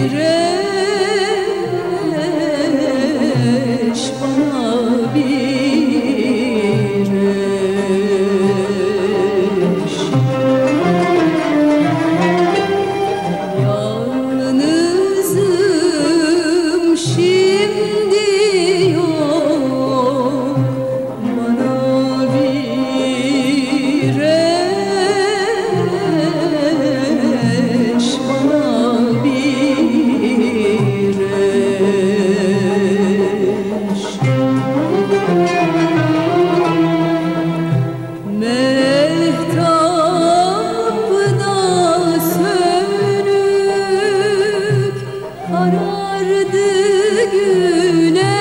Yürü. vardı güne.